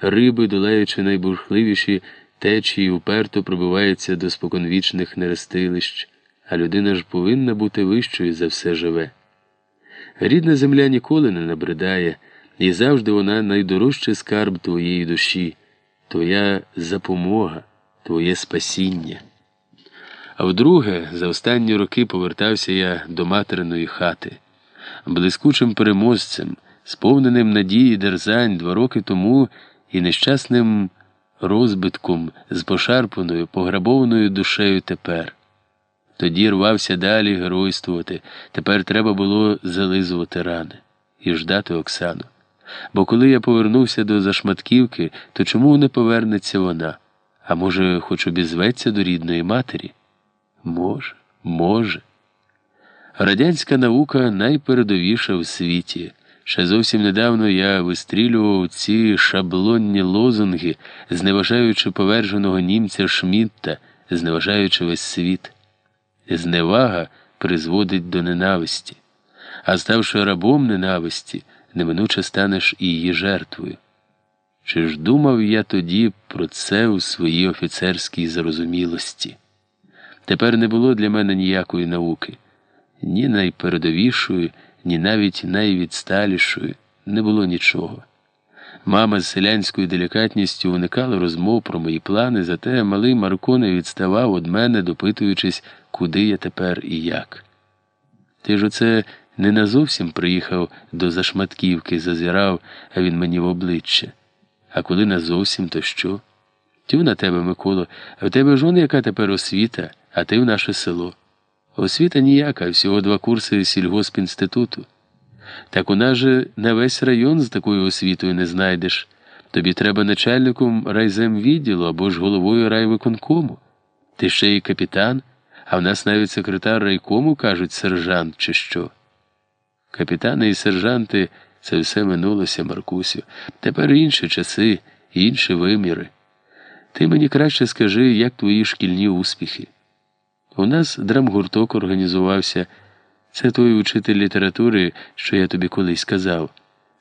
риби, долаючи найбурхливіші течії, уперто пробиваються до споконвічних нерестилищ, а людина ж повинна бути вищою за все живе. Рідна земля ніколи не набридає, і завжди вона найдорожчий скарб твоєї душі, твоя запомога, твоє спасіння. А вдруге, за останні роки повертався я до материної хати, блискучим переможцем, сповненим надії дерзань два роки тому і нещасним розбитком з пошарпаною, пограбованою душею тепер. Тоді рвався далі геройствувати, тепер треба було зализувати рани і ждати Оксану. Бо коли я повернувся до Зашматківки, то чому не повернеться вона? А може, хоч обізветься до рідної матері? Може, може. Радянська наука найпередовіша в світі. Ще зовсім недавно я вистрілював ці шаблонні лозунги, зневажаючи поверженого німця Шмітта, зневажаючи весь світ. Зневага призводить до ненависті, а ставши рабом ненависті, неминуче станеш і її жертвою. Чи ж думав я тоді про це у своїй офіцерській зарозумілості? Тепер не було для мене ніякої науки, ні найпередовішої, ні навіть найвідсталішої, не було нічого. Мама з селянською делікатністю уникала розмов про мої плани, зате малий Марко не відставав від мене, допитуючись, куди я тепер і як. Ти ж оце не назовсім приїхав до Зашматківки, зазирав, а він мені в обличчя. А коли назовсім, то що? Тю на тебе, Миколо, а в тебе жон яка тепер освіта, а ти в наше село. Освіта ніяка, всього два курси сільгоспінституту. Так у нас же на весь район з такою освітою не знайдеш. Тобі треба начальником райземвідділу або ж головою райвиконкому. Ти ще й капітан, а в нас навіть секретар райкому кажуть сержант, чи що. Капітани і сержанти це все минулося, Маркусю. Тепер інші часи, інші виміри. Ти мені краще скажи, як твої шкільні успіхи. У нас драмгурток організувався. Це той учитель літератури, що я тобі колись казав.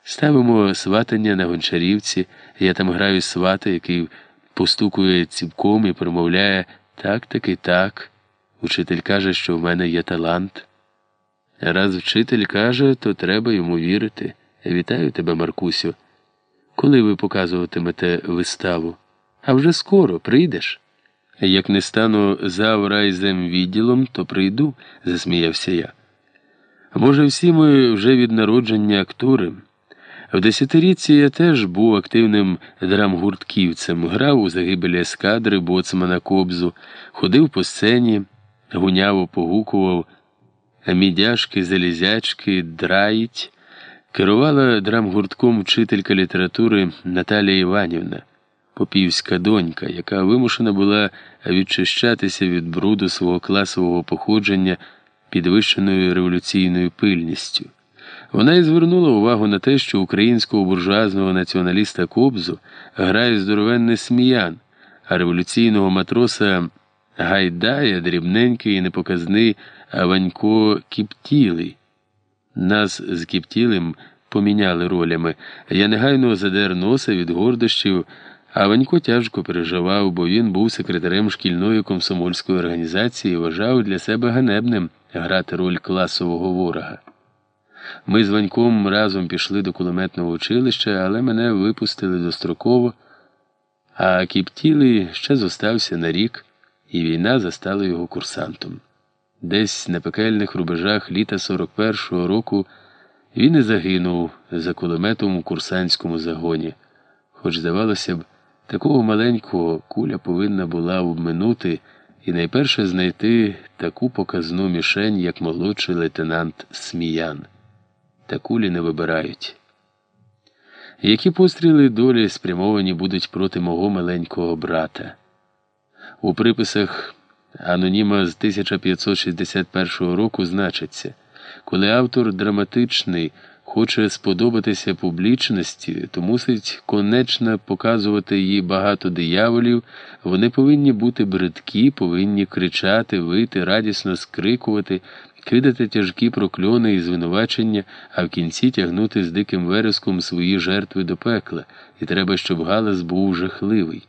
Ставимо сватання на гончарівці, я там граю свата, який постукує ціпком і промовляє так таки так. Учитель каже, що в мене є талант. Раз вчитель каже, то треба йому вірити. Вітаю тебе, Маркусю. Коли ви показуватимете виставу? А вже скоро прийдеш. Як не стану заврайзем відділом, то прийду, засміявся я. Може, всі ми вже від народження актори. В десятирічці я теж був активним драмгуртківцем, грав у загибелі ескадри, боцмана кобзу, ходив по сцені, гуняво погукував мідяшки, залізячки, драїть, керувала драмгуртком вчителька літератури Наталія Іванівна, попівська донька, яка вимушена була відчищатися від бруду свого класового походження підвищеною революційною пильністю. Вона і звернула увагу на те, що українського буржуазного націоналіста Кобзу грає здоровенний сміян, а революційного матроса гайдає дрібненький і непоказний Аванько Кіптілий. Нас з Кіптілим поміняли ролями. Я негайно задер носа від гордощів, а Ванько тяжко переживав, бо він був секретарем шкільної комсомольської організації і вважав для себе ганебним грати роль класового ворога. Ми з Ваньком разом пішли до кулеметного училища, але мене випустили достроково, а Кіптілий ще зостався на рік, і війна застала його курсантом. Десь на пекельних рубежах літа 41-го року він і загинув за кулеметом у курсантському загоні, хоч, здавалося б, такого маленького куля повинна була обминути і найперше знайти таку показну мішень, як молодший лейтенант Сміян. Та кулі не вибирають. Які постріли долі спрямовані будуть проти мого маленького брата? У приписах аноніма з 1561 року значиться, коли автор драматичний хоче сподобатися публічності, то мусить конечно показувати їй багато дияволів, вони повинні бути бридкі, повинні кричати, вити, радісно скрикувати, кидати тяжкі прокльони і звинувачення, а в кінці тягнути з диким вереском свої жертви до пекла, і треба, щоб галас був жахливий.